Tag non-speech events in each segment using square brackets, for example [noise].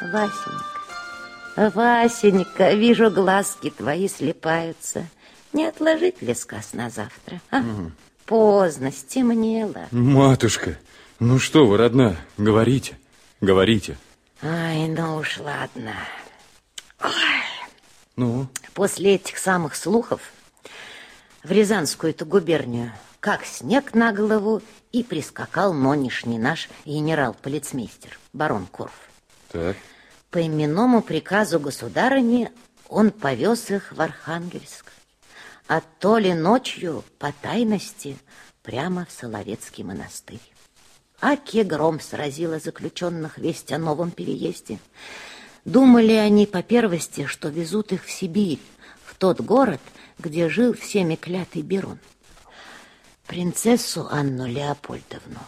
Васенька, Васенька, вижу, глазки твои слепаются. Не отложить ли сказ на завтра, а? Угу. Поздно, стемнело. Матушка, ну что вы, родная, говорите, говорите. Ай, ну уж ладно. Ой. Ну? После этих самых слухов в Рязанскую-то губернию как снег на голову и прискакал нонешний наш генерал-полицмейстер, барон Корф. Так. По именному приказу государыни он повез их в Архангельск, а то ли ночью по тайности прямо в Соловецкий монастырь. Аки гром сразила заключенных весть о новом переезде. Думали они по первости, что везут их в Сибирь, в тот город, где жил всеми клятый Берон. Принцессу Анну Леопольдовну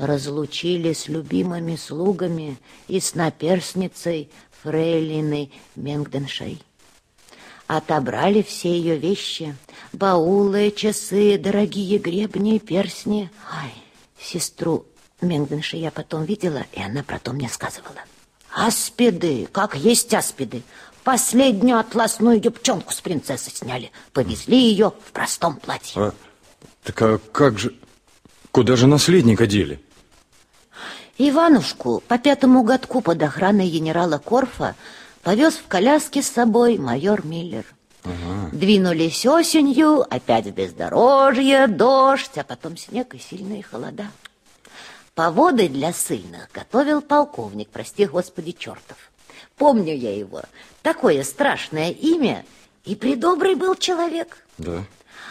разлучили с любимыми слугами и с наперсницей Фрейлиной Менгденшей. Отобрали все ее вещи, баулы, часы, дорогие гребни, персни. Ай, сестру Менгденши я потом видела, и она про то мне сказывала. Аспиды, как есть аспиды. Последнюю атласную юбчонку с принцессы сняли. Повезли ее в простом платье. А, так а как же... Куда же наследника дели? Иванушку по пятому годку под охраной генерала Корфа повез в коляске с собой майор Миллер. Ага. Двинулись осенью, опять в бездорожье, дождь, а потом снег и сильные холода. Поводы для сына готовил полковник, прости господи, чертов. Помню я его. Такое страшное имя, и придобрый был человек. Да.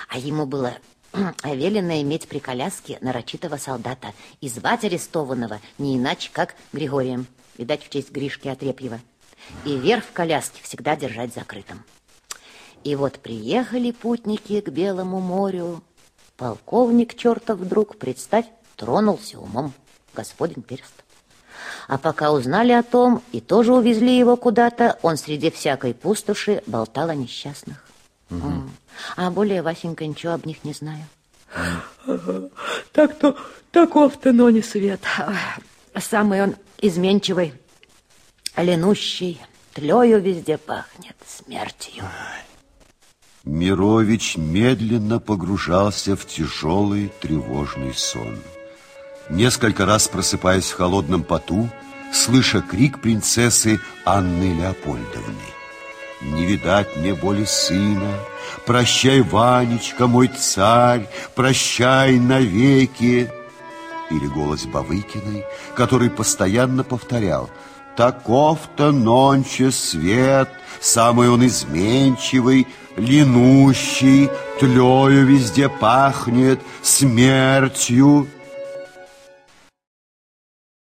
А ему было [clears throat] велено иметь при коляске нарочитого солдата и звать арестованного не иначе, как Григорием. Видать, в честь Гришки Отрепьева. И верх в коляске всегда держать закрытым. И вот приехали путники к Белому морю. Полковник чертов вдруг, представь, тронулся умом господин Перст. А пока узнали о том и тоже увезли его куда-то, он среди всякой пустоши болтал о несчастных. Угу. А более, Васенька, ничего об них не знаю. Так-то, таков-то, но не свет. Самый он изменчивый, ленущий, тлею везде пахнет, смертью. Мирович медленно погружался в тяжелый тревожный сон несколько раз просыпаясь в холодном поту, слыша крик принцессы Анны Леопольдовны. «Не видать мне боли сына, прощай, Ванечка, мой царь, прощай навеки!» Или голос Бавыкиной, который постоянно повторял «Таков-то нонче свет, самый он изменчивый, ленущий, тлею везде пахнет, смертью».